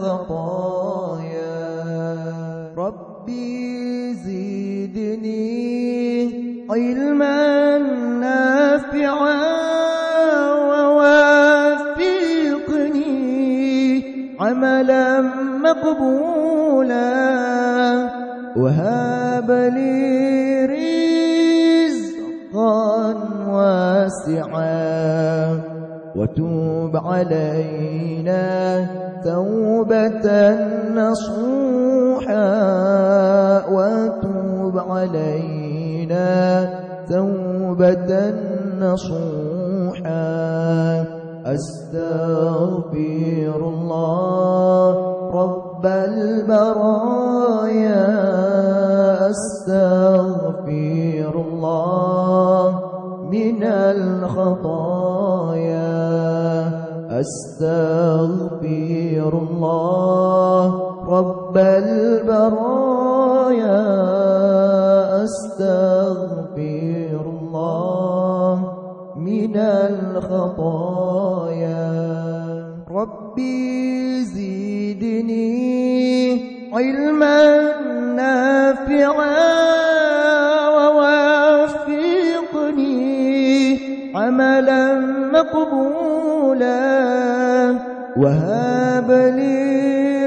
الخطايا ربي زدني علما نافعا ووافقني عملا مقبولا. وهب لي رزقا واسعا. وتوب علينا توبة نصوحا وتوب علينا. توبة نصوحا. أستغفر الله. رب البرايا. أستغفر الله. من الخطايا. أستغفر الله. رب البرايا أستغفر الله من الخطايا. ربي زدني علما نافعا ووافقني عملا مقبولا. وهب لي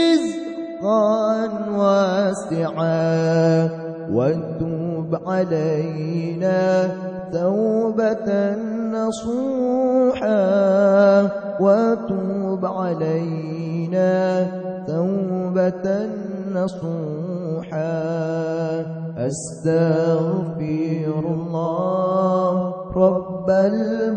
رزقا واسعا وتوب علينا توبة نصوحا وتوب علينا توبة نصوحا. أستغفر الله رب البرايا.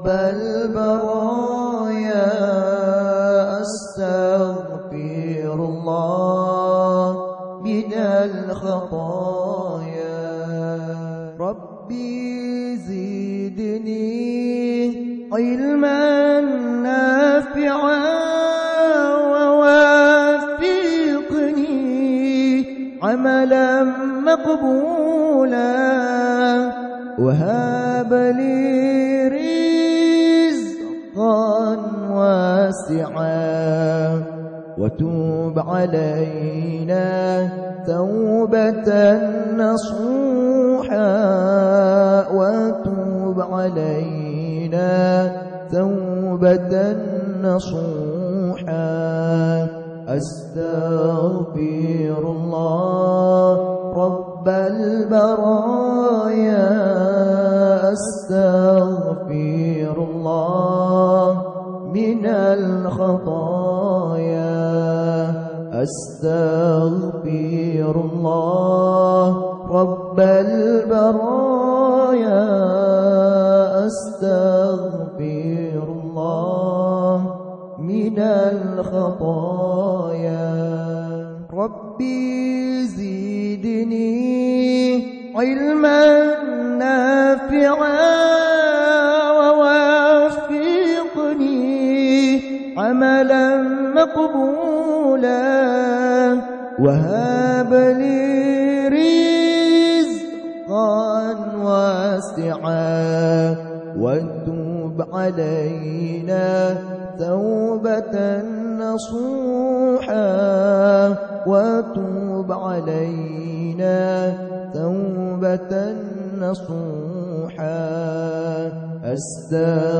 رب البرايا أستغفر الله من الخطايا. ربي زدني علما نافعا ووافقني عملا مقبولا. وهب لي واسعا وتوب علينا توبة نصوحا وتوب علينا توبة نصوحا. أستغفر الله رب البرايا. أستغفر الخطايا. أستغفر الله رب البرايا. أستغفر الله من الخطايا. ربي زدني علما علينا توبة نصوحا وتوب علينا توبة نصوحا أستغفر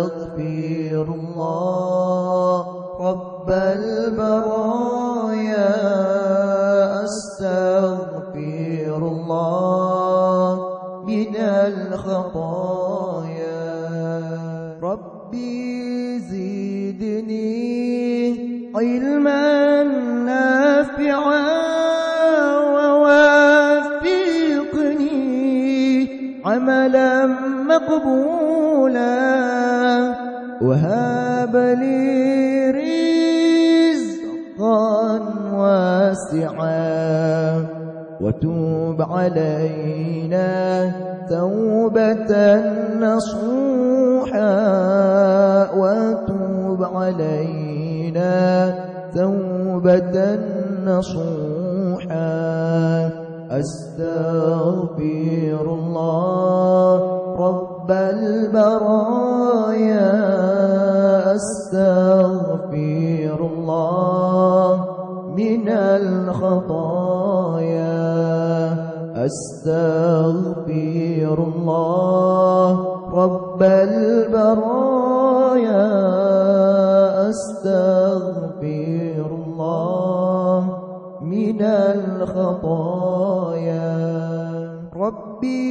نافعا ووافقني عملا مقبولا. وهاب لي رزقا واسعا. وتوب علينا توبة نصوحا. وتوب علينا توبة نصوحا. أستغفر الله رب البرايا. أستغفر الله من الخطايا. أستغفر ربي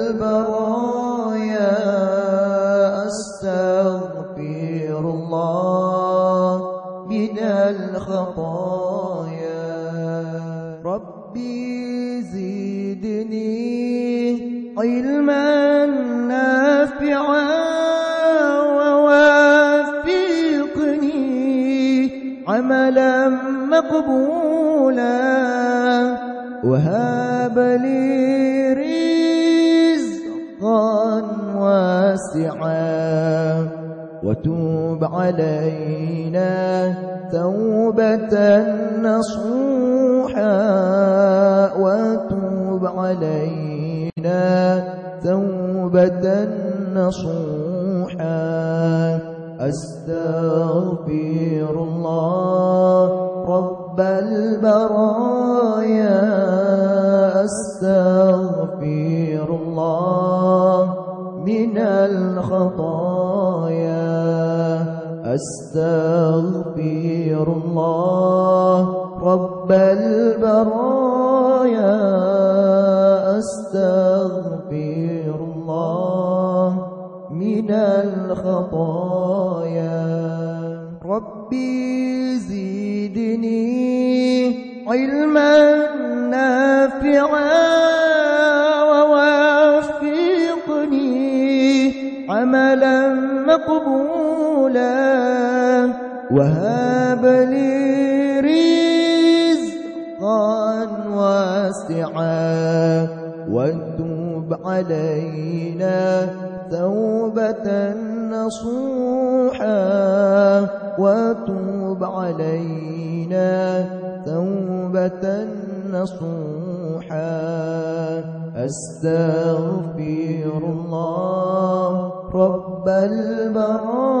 مقبولا وهاب لي رزقا واسعا. وتوب علينا توبة مقبولا وهاب لي رزقا واسعا وتوب علينا توبة نصوحا وتوب علينا توبة نصوحا. أستغفر الله رب البرايا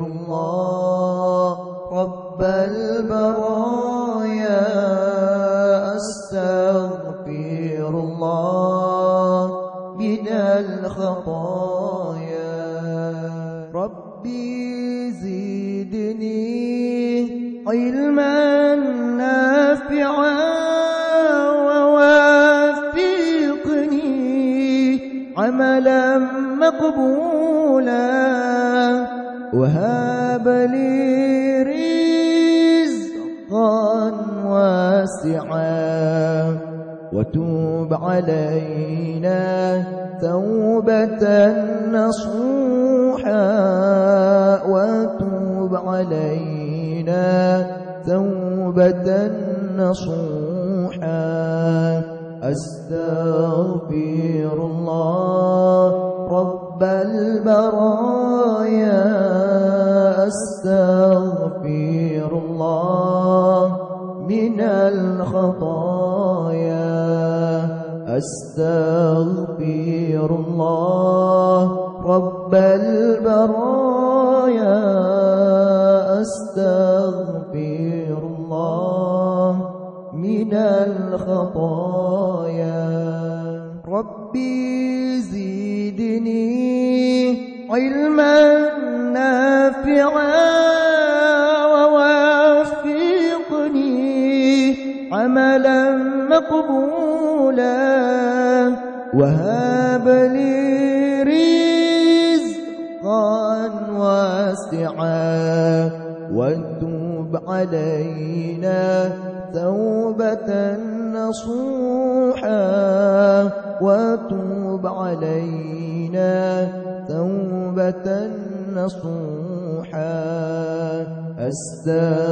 الله. رب البرايا أستغفر الله من الخطايا. ربي زدني علما نافعا ووافقني عملا مقبولا. وهب لي رزقا واسعا وتوب علينا توبة نصوحا وتوب علينا توبة نصوحا. أستغفر الله رب البرايا أستغفر الله من الخطايا. أستغفر الله رب البرايا. أستغفر الله من الخطايا. ربي زدني علما. علينا توبة نصوحا وتوب علينا توبة نصوحا. أستغفر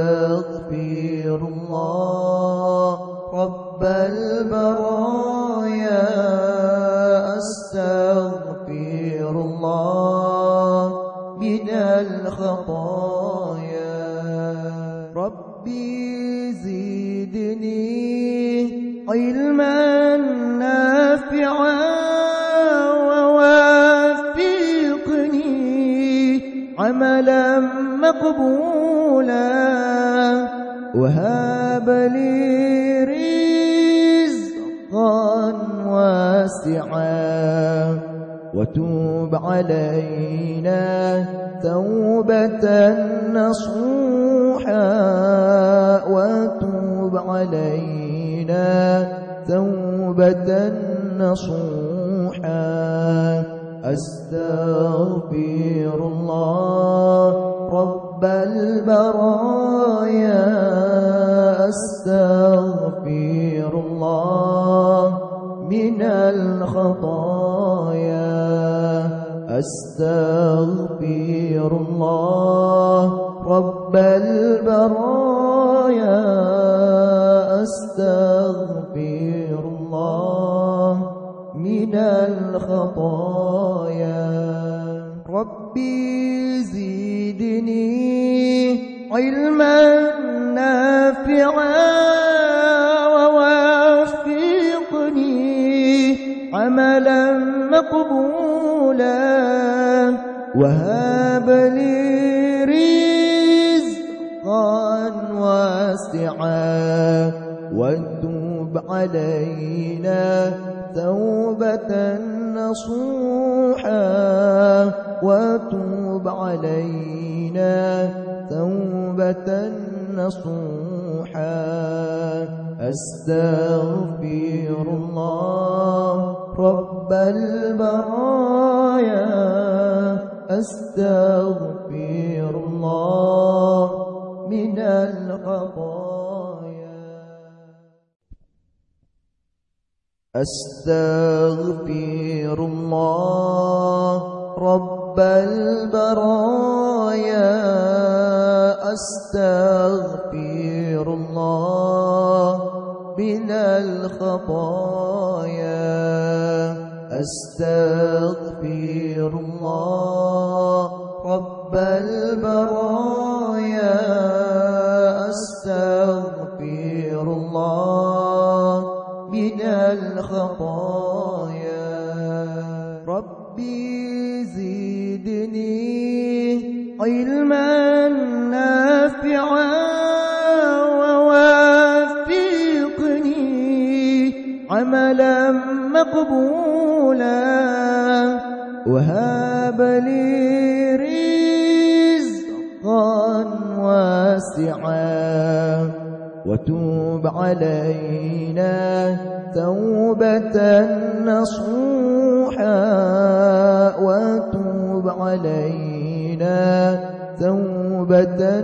نافعا ووافقني عملا مقبولا. وهب لي رزقا واسعا. وتوب علينا توبة نصوحا. وتوب علينا توبة نصوحا. أستغفر الله رب البرايا. أستغفر الله من الخطايا. أستغفر الله رب البرايا الخطايا. ربي زدني علما نافعا ووفقني عملا مقبولا. وهب لي رزقا واسعا. وتب علينا نصوحا أستغفر الله رب البرايا أستغفر الله من الخطايا. أستغفر الله رب البرايا أستغفر الخطايا. أستغفر لي رزقا واسعا. وتوب علينا توبة نصوحا. وتوب علينا توبة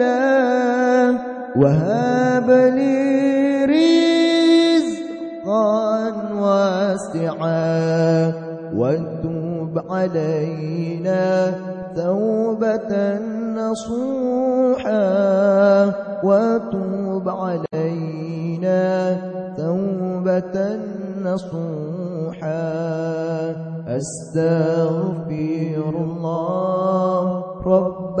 مقبولا وهب لي رزقا واسعا وتوب علينا توبة نصوحا وتوب علينا توبة نصوحا. أستغفر الله رب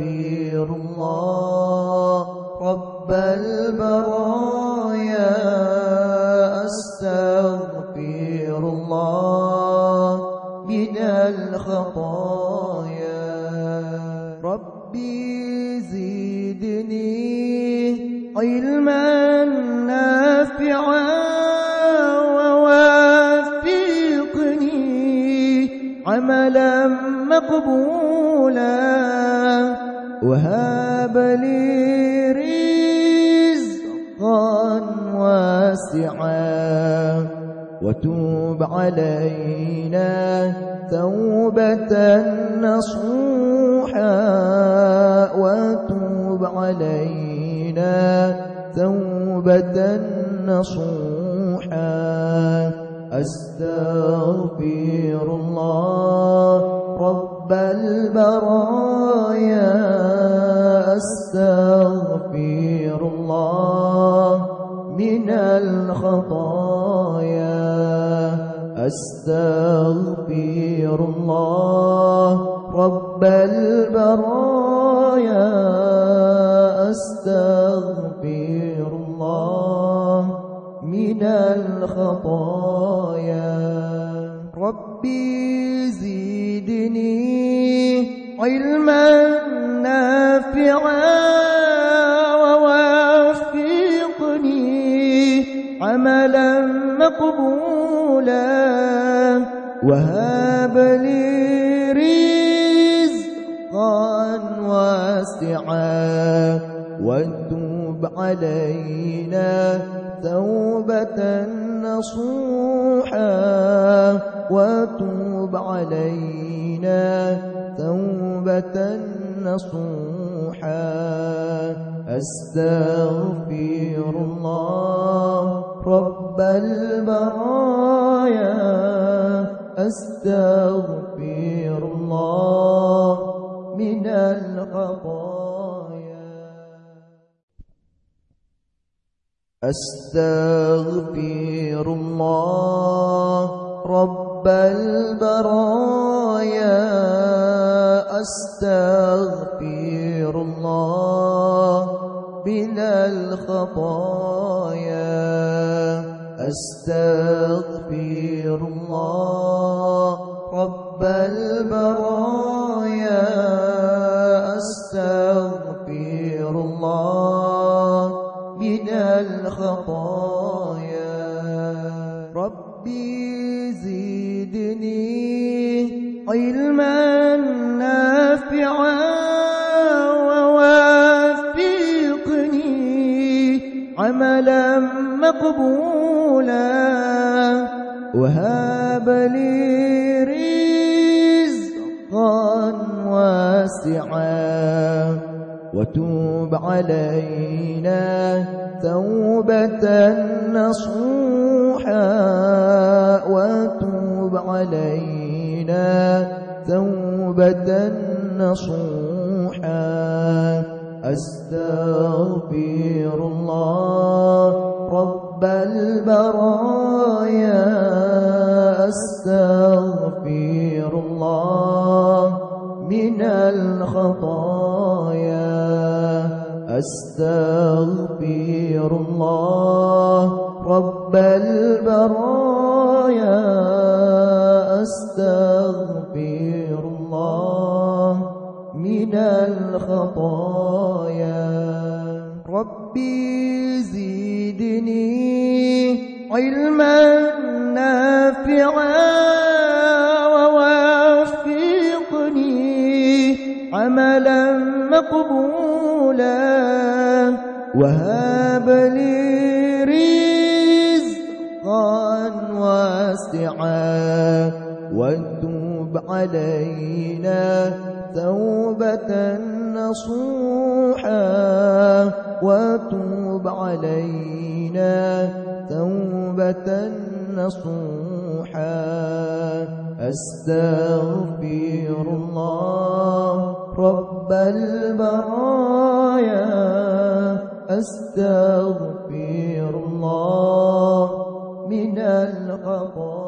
الله. رب البرايا أستغفر الله من الخطايا. ربي زدني علما نافعا ووافقني عملا مقبولا. وهب لي رزقا واسعا وتوب علينا توبة نصوحا وتوب علينا توبة نصوحا. أستغفر الله رب البرايا أستغفر الله من الخطايا. أستغفر الله رب البرايا. أستغفر الله من الخطايا. ربي زدني علما نافعا ووفقني عملا مقبولا وهب لي رزقا واسعا وتوب علينا توبة نصوحا وتوب علينا توبة نصوحا. أستغفر الله رب البرايا. أستغفر الله من الخطايا. أستغفر الله رب البرايا. أستغفر الله من الخطايا. أستغفر الله رب البرايا علما نافعا ووافقني عملا مقبولا وهب لي رزقا واسعا وتوب علينا توبة نصوحا وتوب علينا توبة نصوحا أستغفر الله رب البرايا أستغفر الله من الخطايا أستغفر الله رب البرايا أستغفر من الخطايا. ربي زدني علما نافعا ووفقني عملا مقبولا. وهب لي رزقا واسعا. علينا توبة نصوحا وتوب علينا توبة نصوحا. أستغفر الله رب البرايا. أستغفر الله من الخطايا.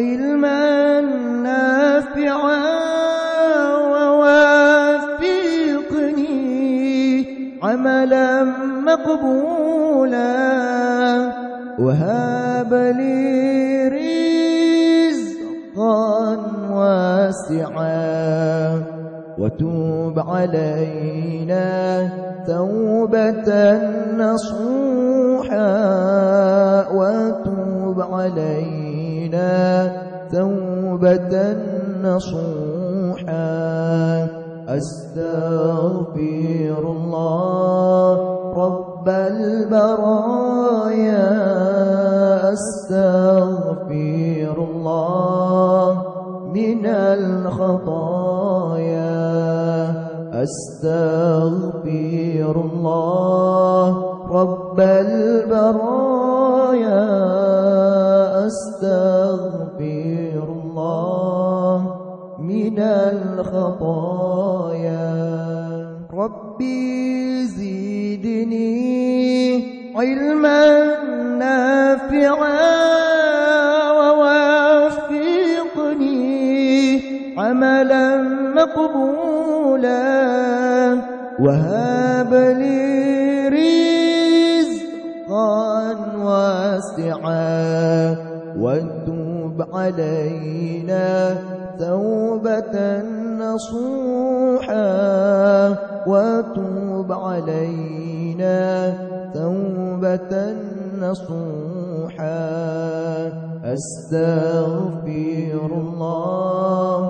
علما نافعا ووافقني عملا مقبولا وهب لي رزقا واسعا وتوب علينا توبة نصوحا وتوب علينا توبة نصوحا. أستغفر الله رب البرايا. أستغفر الله من الخطايا. أستغفر مقبولا وهب لي رزقا واسعا وتوب علينا توبة نصوحا وتوب علينا توبة نصوحا. أستغفر الله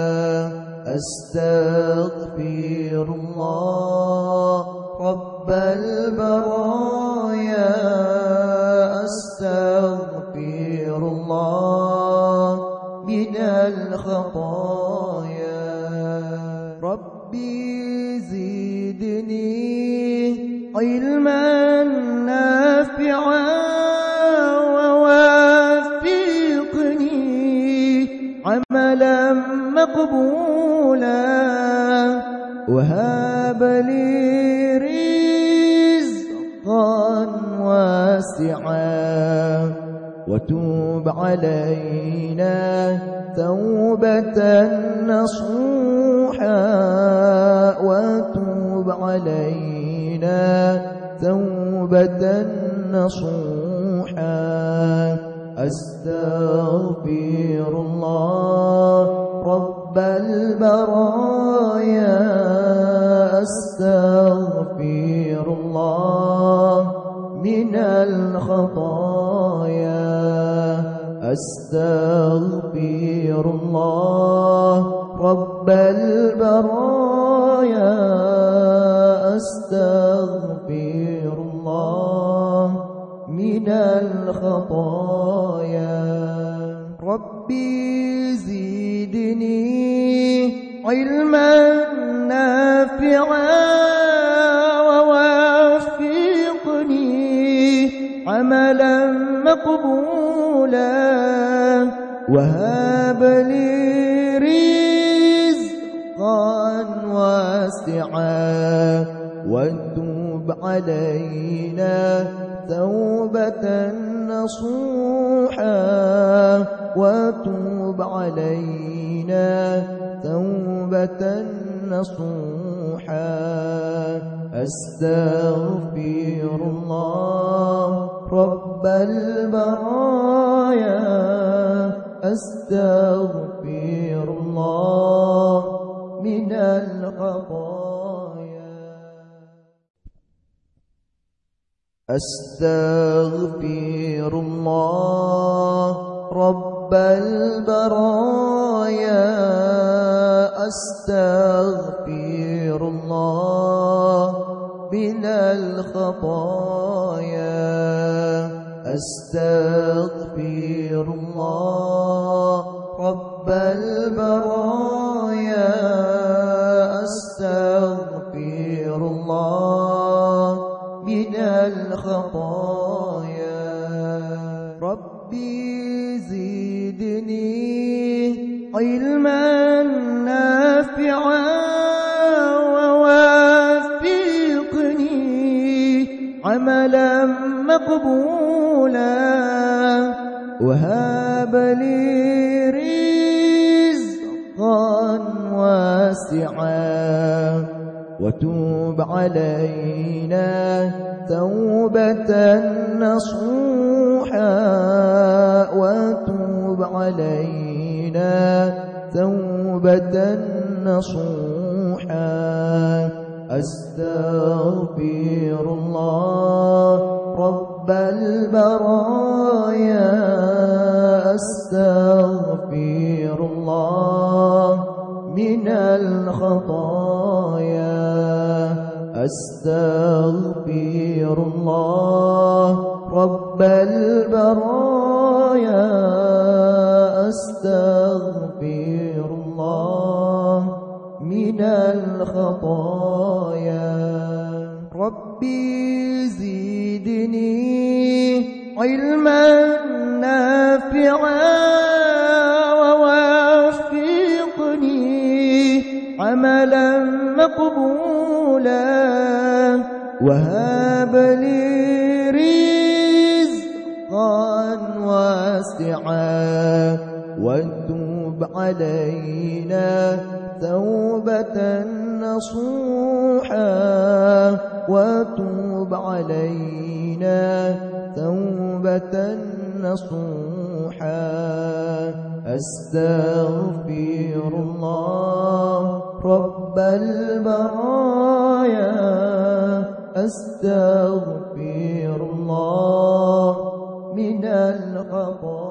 أستغفر الله رب البرايا أستغفر الله من الخطايا. ربي زدني علما نافعا. وهب لي رزقا واسعا وتوب علينا توبة نصوحا وتوب علينا توبة نصوحا. أستغفر الله رب البرايا. أستغفر الله من الخطايا. أستغفر الله رب البرايا. أستغفر الله من الخطايا. ربي زدني علما نافعا ووافقني عملا مقبولا وهب لي رزقا واسعا وتوب علينا توبة نصوحا وتوب علينا توبة نصوحا أستغفر الله رب البرايا أستغفر الله من الخطايا أستغفر الله رب البرايا أستغفر الله من الخطايا أستغفر الله رب البرايا أستغفر الله من الخطايا ربي علما نافعا ووافقني عملا مقبولا. وهب لي رزقا واسعا. وتوب علينا توبة نصوحا. وتوب علينا توبة نصوحا. أستغفر الله رب البرايا. أستغفر الله من الخطايا. أستغفر الله الخطايا. ربي زدني علما نافعا ووفقني عملا مقبولا. وهب لي رزقا واسعا. وتوب علينا توبة نصوحا وتوب علينا توبة نصوحا أستغفر الله رب البرايا أستغفر الله من الخطايا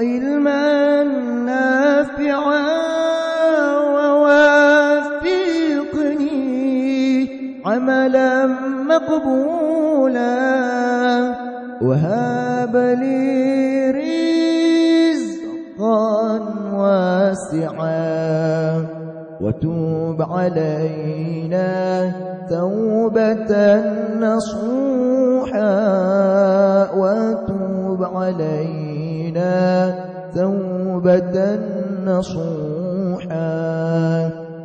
علما نافعا ووافقني عملا مقبولا. وهب لي رزقا واسعا. وتوب علينا توبة نصوحا. وتوب علينا توبة نصوحا.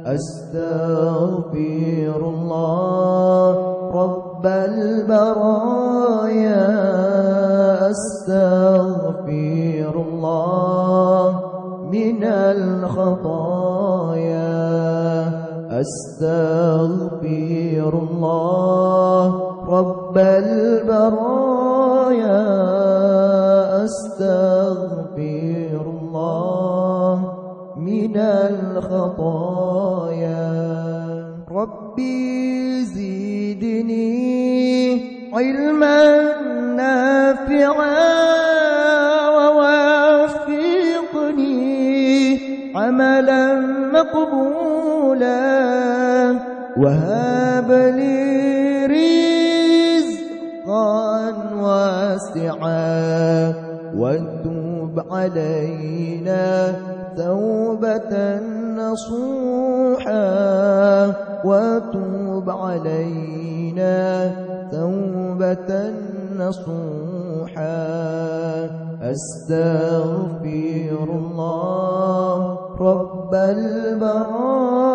أستغفر الله رب البرايا. أستغفر الله من الخطايا. أستغفر مقبولا وهب لي رزقا واسعا وتوب علينا توبة نصوحا وتوب علينا توبة نصوحا. أستغفر الله رب البرايا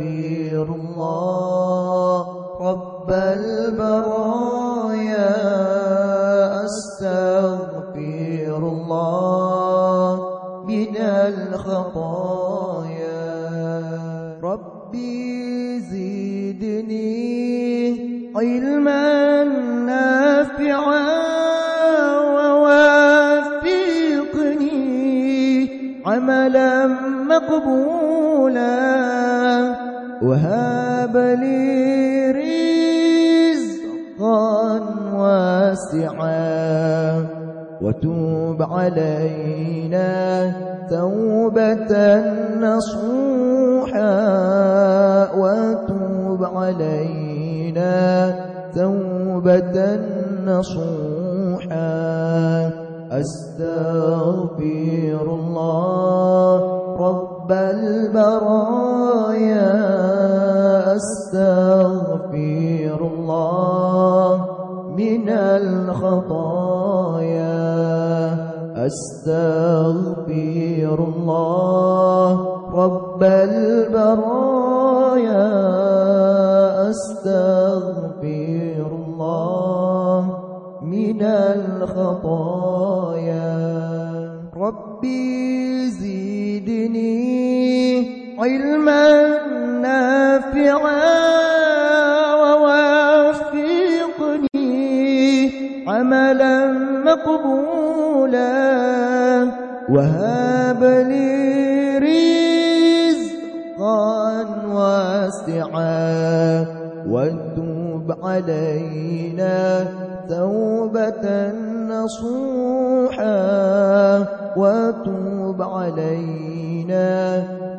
الله. رب البرايا أستغفر الله من الخطايا. ربي زدني علما نافعا ووافقني عملا مقبولا. وهب لي رزقا واسعا وتوب علينا توبة نصوحا وتوب علينا توبة نصوحا. أستغفر الله رب البرايا. أستغفر الله من الخطايا. أستغفر الله رب البرايا. أستغفر الله من الخطايا. ربي زدني علما مقبولا وهب لي رزقا واسعا وتوب علينا توبة نصوحا وتوب علينا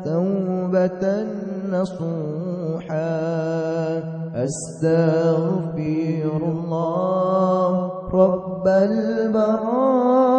توبة نصوحا. أستغفر الله رب البرايا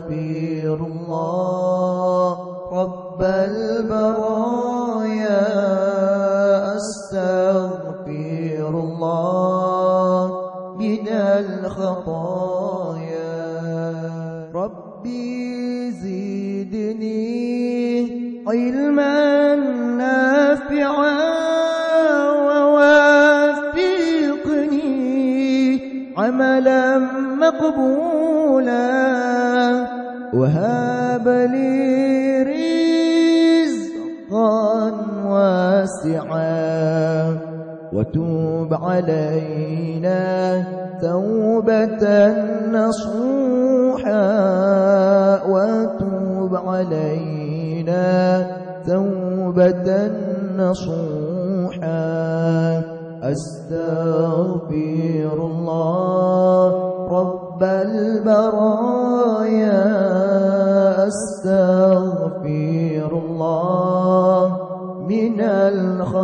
الله. رب البرايا أستغفر الله من الخطايا. ربي زدني علما نافعا ووافقني عملا مقبولا. وهب لي رزقا واسعا وتوب علينا توبة نصوحا وتوب علينا توبة نصوحا. أستغفر الله رب البرايا. أستغفر الله من الخطايا.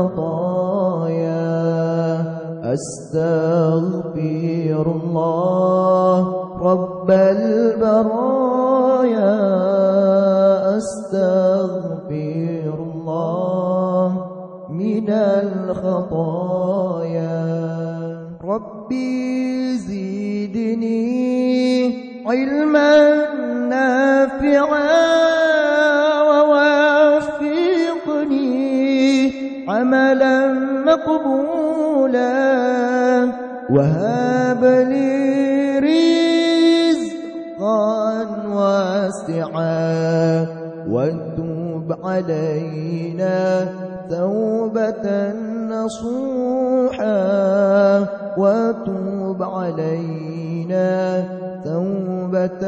أستغفر الله رب البرايا. أستغفر الله من الخطايا. ربي زدني علما علينا توبة نصوحا وتوب علينا توبة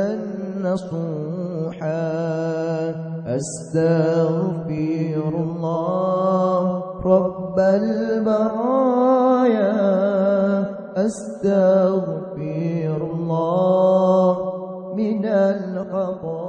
نصوحا. أستغفر الله رب البرايا. أستغفر الله من الخطايا.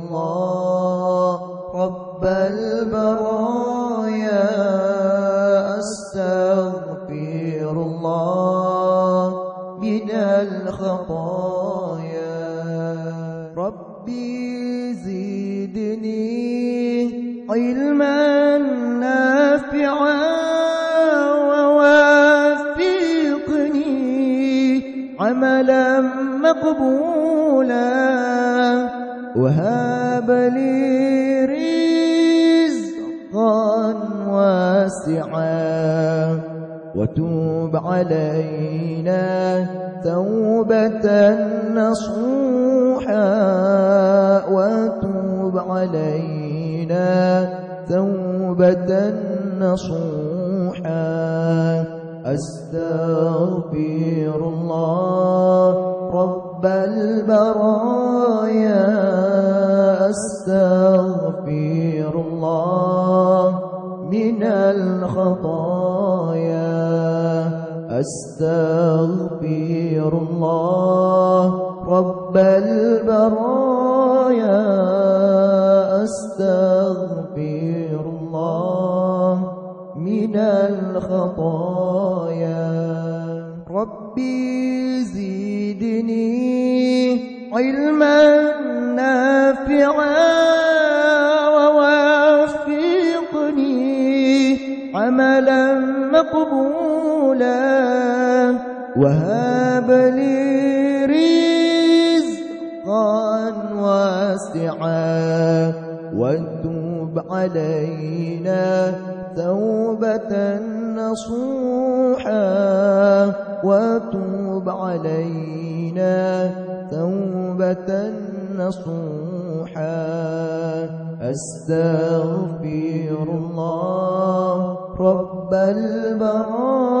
الخطايا ربي زدني علما نافعا ووافقني عملا مقبولا. وهاب لي رزقا واسعا. وتوب علينا توبة نصوحا وتوب علينا توبة نصوحا. أستغفر الله رب البرايا. أستغفر الله من الخطايا. أستغفر مقبولا وهاب لي رزقا واسعا وتوب علينا توبة نصوحا وتوب علينا توبة نصوحا. أستغفر الله رب البرايا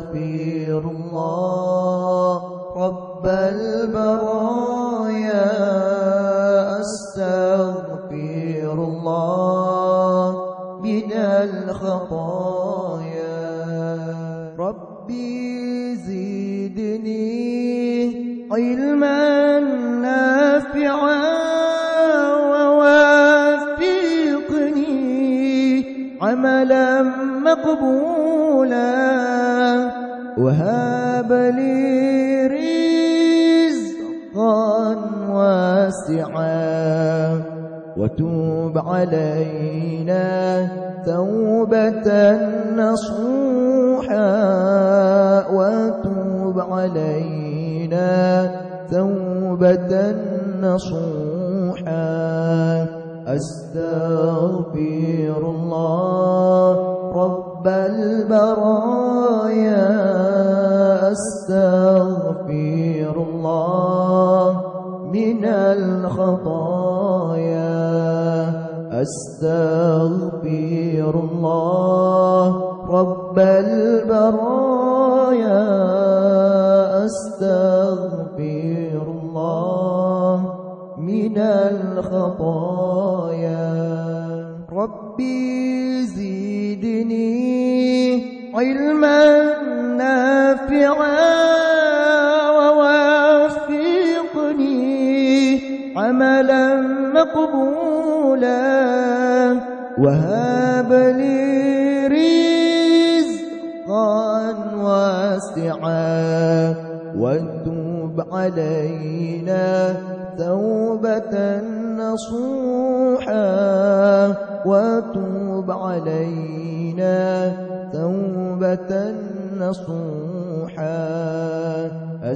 الله. رب البرايا أستغفر الله من الخطايا. ربي زدني علما نافعا ووافقني عملا مقبولا. وهاب لي رزقا واسعا وتوب علينا توبة نصوحا وتوب علينا توبة نصوحا. أستغفر الله رب البرايا. أستغفر الله من الخطايا. أستغفر الله رب البرايا. أستغفر الله من الخطايا. ربي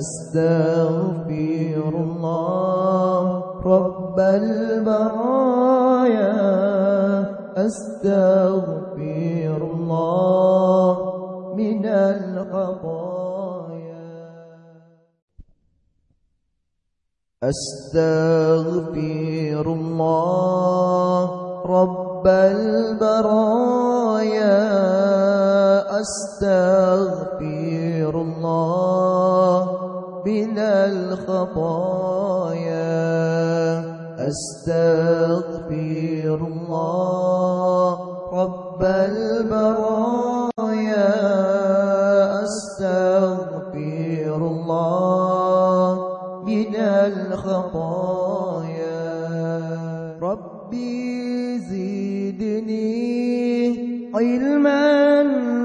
أستغفر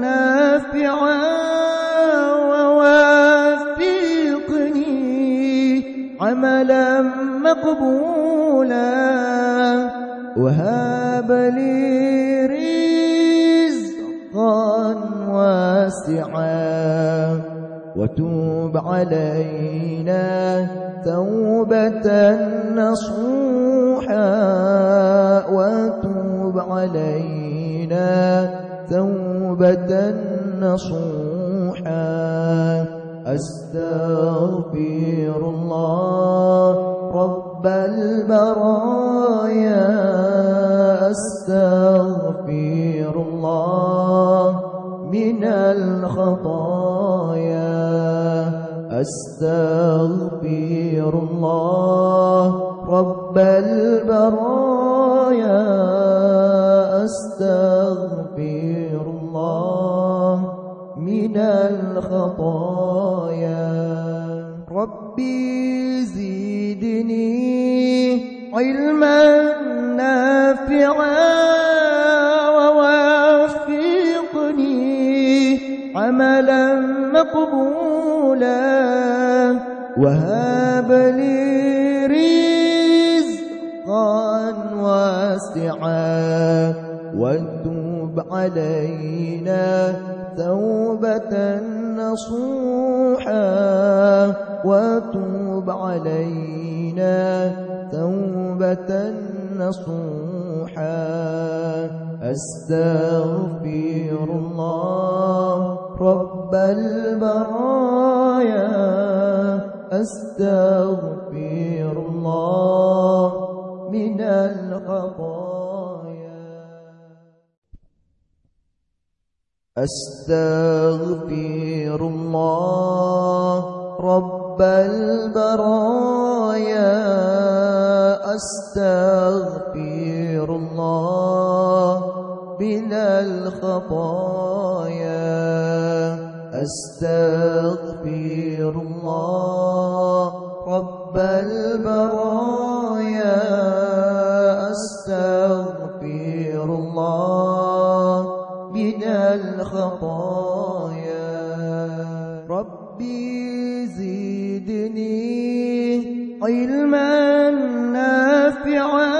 نافعا ووافقني عملا مقبولا. وهاب لي رزقا واسعا. وتوب علينا توبة نصوحا. وتوب علينا توبة نصوحا. أستغفر الله رب البرايا. أستغفر الله من الخطايا. أستغفر الله رب البرايا الخطايا ربي زدني علما نافعا ووافقني عملا مقبولا. وهاب لي رزقا واسعا. وتوب علينا توبة نصوحا وتوب علينا توبة نصوحا أستغفر الله رب البرايا أستغفر الله من الخطايا أستغفر الله رب البرايا أستغفر الله من الخطايا أستغفر علما نافعا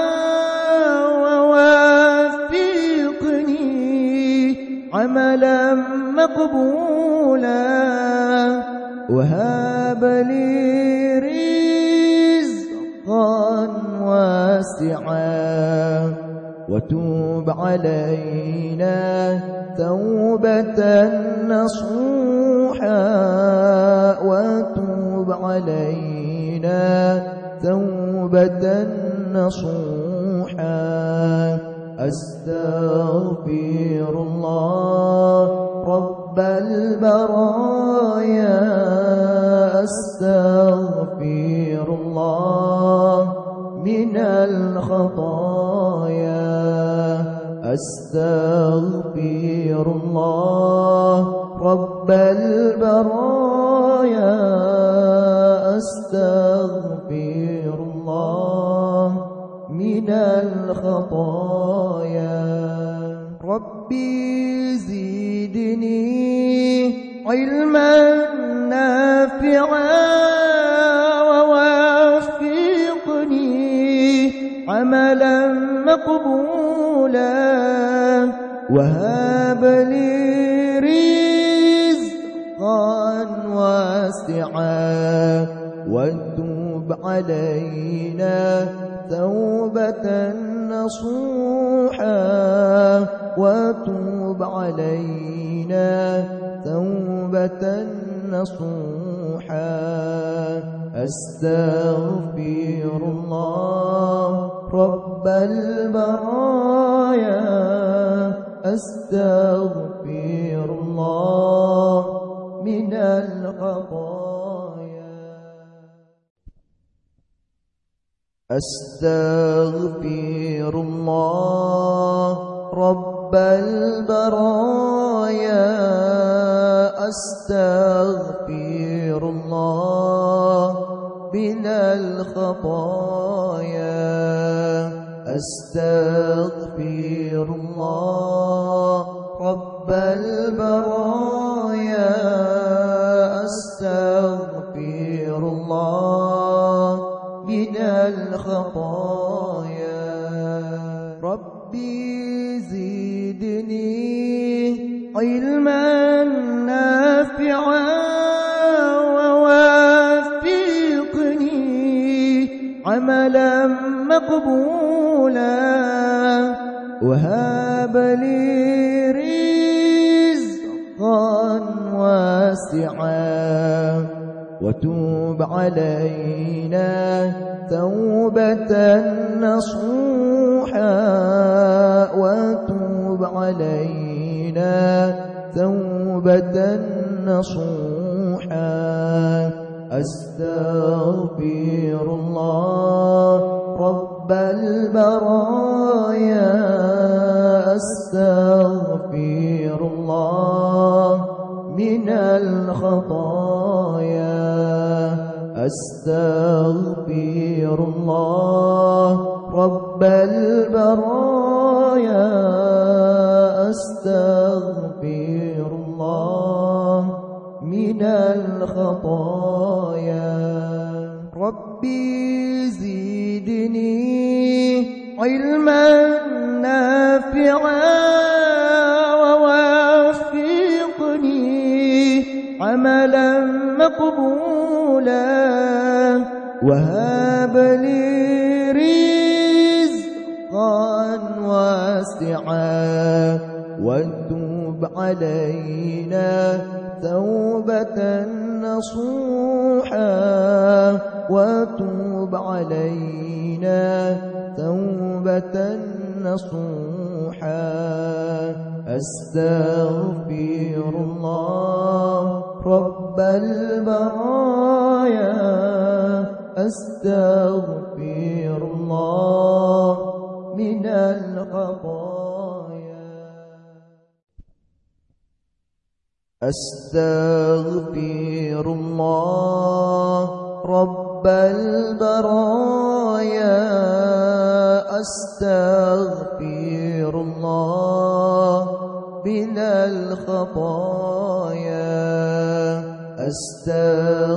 ووافقني عملا مقبولا وهاب لي رزقا واسعا وتوب علينا توبة نصوحا وتوب علينا نصوحا وهاب لي رزقا واسعا وتوب علينا توبة نصوحا وتوب علينا توبة نصوحا. أستغفر الله رب البرايا أستغفر الله من الخطايا. أستغفر الله رب البرايا. أستغفر الله من الخطايا. أستغفر وتوب علينا توبة نصوحا وتوب علينا توبة نصوحا. أستغفر الله رب البرايا. أستغفر أستغفر الله رب البرايا أستغفر الله من الخطايا. ربي زدني علما علينا توبة نصوحا وتوب علينا توبة نصوحا أستغفر أستغفر الله رب البرايا أستغفر الله من الخطايا أستغفر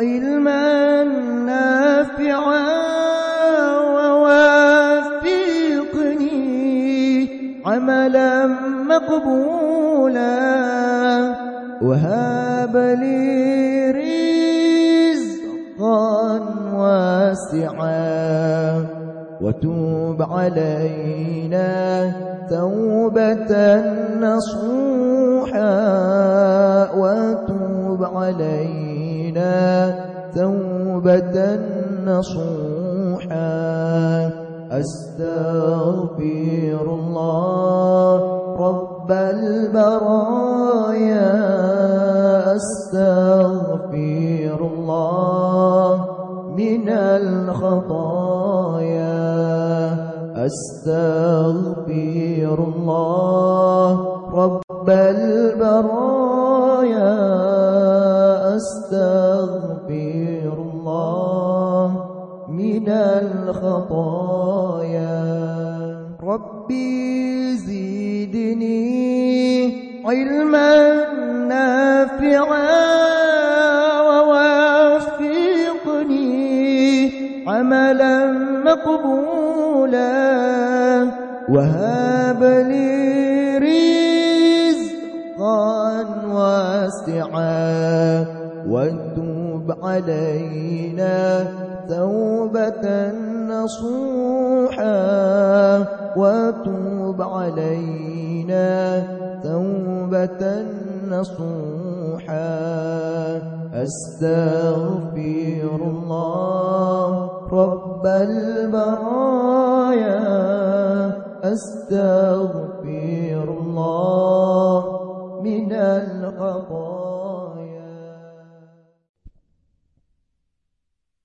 علما نافعا ووافقني عملا مقبولا. وهب لي رزقا واسعا. وتوب علينا توبة نصوحا. وتوب علينا توبة نصوحا. أستغفر الله رب البرايا. أستغفر الله من الخطايا. أستغفر الله رب ربي زدني علما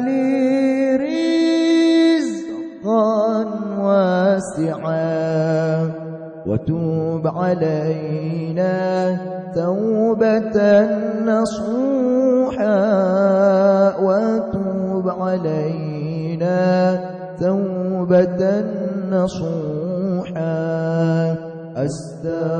لي رزقا واسعا. وتوب علينا توبة نصوحا. وتوب علينا توبة نصوحا. أستغفر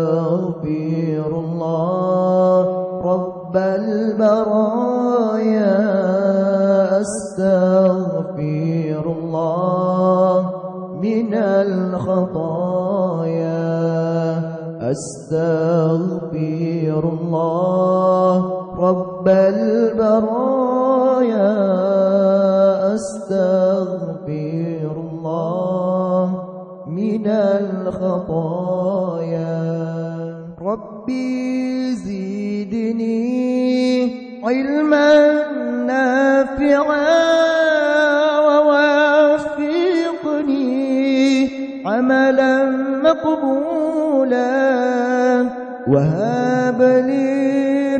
وهاب لي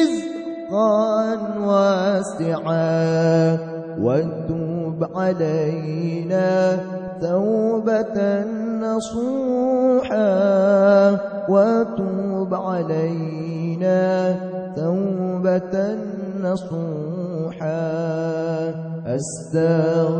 رزقا واسعا وتوب علينا توبة نصوحا وتوب علينا توبة نصوحا. أستغفر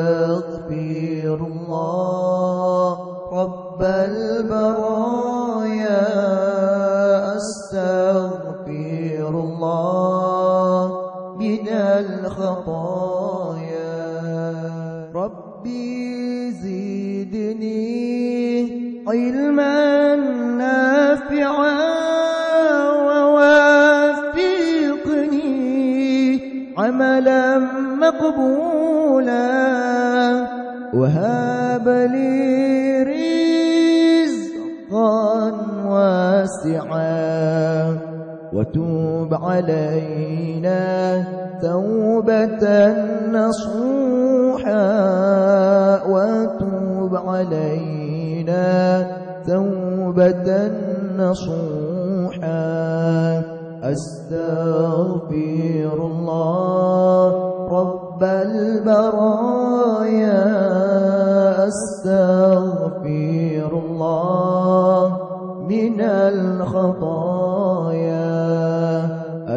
وتوب علينا توبة نصوحا وتوب علينا توبة نصوحا. أستغفر الله رب البرايا. أستغفر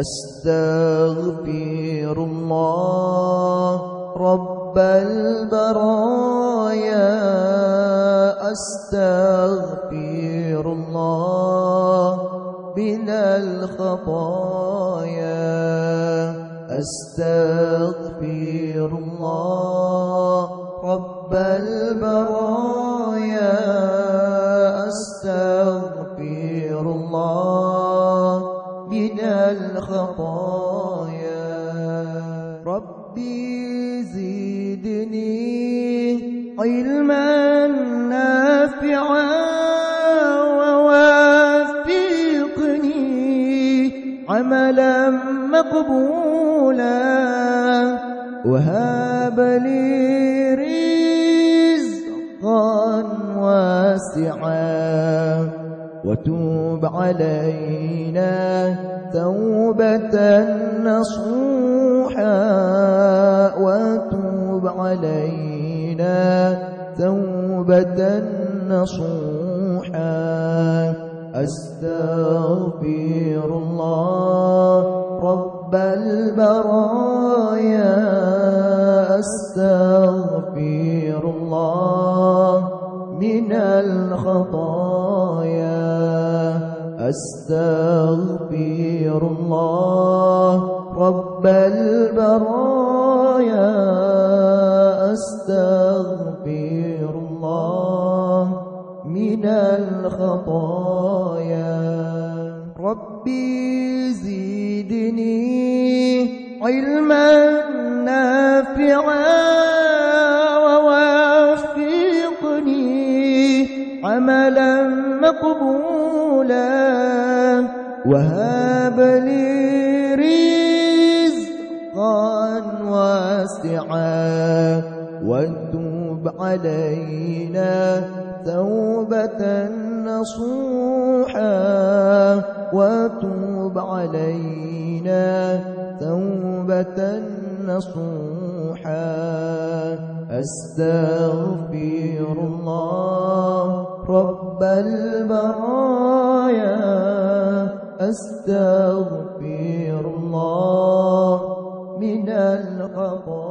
أستغفر الله رب البرايا أستغفر الله من الخطايا أستغفر الله رب البرايا ربي زدني علما نافعا ووافقني عملا مقبولا. وهب لي رزقا واسعا. وتوب علينا توبة نصوحا. علينا توبة نصوحا. أستغفر الله رب البرايا. أستغفر الله من الخطايا. أستغفر الله أستغفر الله من الخطايا. ربي زدني علما نافعا ووافقني عملا مقبولا. وهب لي رزقا واسعا. علينا توبة نصوحا وتوب علينا توبة نصوحا. أستغفر الله رب البرايا. أستغفر الله من الخطايا.